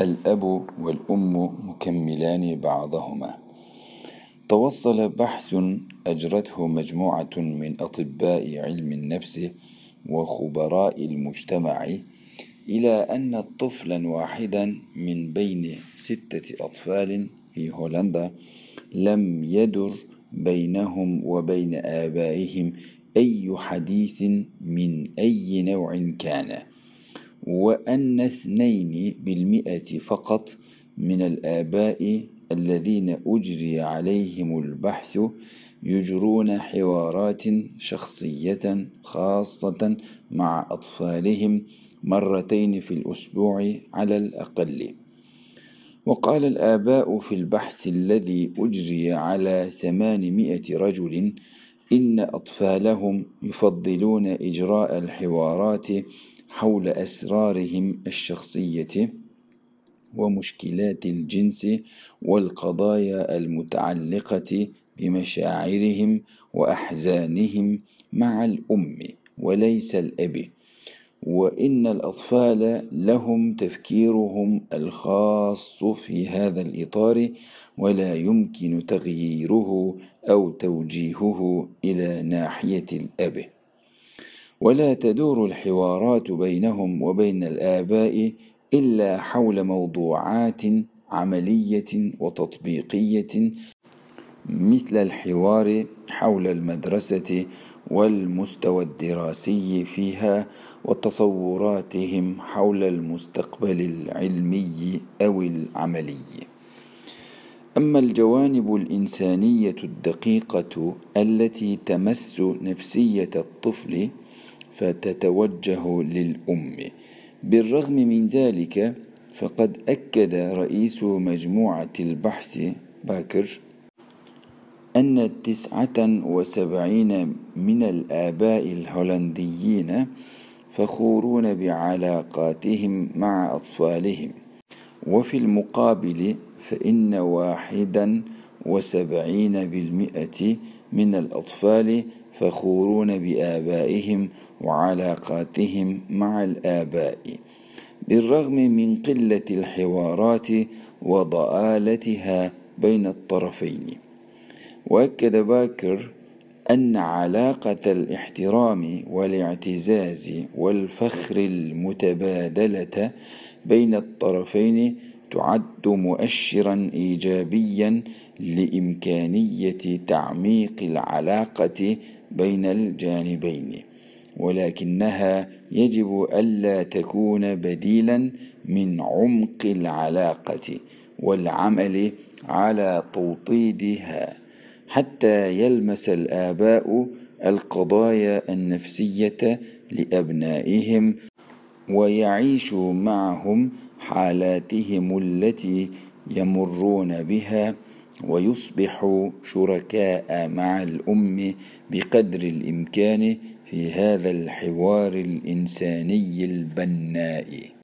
الأب والأم مكملان بعضهما. توصل بحث أجرته مجموعة من أطباء علم النفس وخبراء المجتمع إلى أن طفلا واحدا من بين ستة أطفال في هولندا لم يدر بينهم وبين آبائهم أي حديث من أي نوع كان. وأن اثنين بالمئة فقط من الآباء الذين أجري عليهم البحث يجرون حوارات شخصية خاصة مع أطفالهم مرتين في الأسبوع على الأقل. وقال الآباء في البحث الذي أجري على ثمانمائة رجل إن أطفالهم يفضلون إجراء الحوارات حول أسرارهم الشخصية ومشكلات الجنس والقضايا المتعلقة بمشاعرهم وأحزانهم مع الأم وليس الأب وإن الأطفال لهم تفكيرهم الخاص في هذا الإطار ولا يمكن تغييره أو توجيهه إلى ناحية الأب. ولا تدور الحوارات بينهم وبين الآباء إلا حول موضوعات عملية وتطبيقية مثل الحوار حول المدرسة والمستوى الدراسي فيها وتصوراتهم حول المستقبل العلمي أو العملي. أما الجوانب الإنسانية الدقيقة التي تمس نفسية الطفل فتتوجه للأم. بالرغم من ذلك فقد أكد رئيس مجموعة البحث باكر أن تسعة وسبعين من الآباء الهولنديين فخورون بعلاقاتهم مع أطفالهم. وفي المقابل فإن واحدا وسبعين بالمئة من الأطفال فخورون بآبائهم وعلاقاتهم مع الآباء. بالرغم من قلة الحوارات وضآلتها بين الطرفين وأكد باكر أن علاقة الاحترام والاعتزاز والفخر المتبادلة بين الطرفين تعد مؤشرا إيجابيا لإمكانية تعميق العلاقة بين الجانبين ولكنها يجب ألا تكون بديلا من عمق العلاقة والعمل على توطيدها حتى يلمس الآباء القضايا النفسية لأبنائهم ويعيشوا معهم حالاتهم التي يمرون بها ويصبحوا شركاء مع الأم بقدر الإمكان في هذا الحوار الإنساني البناء.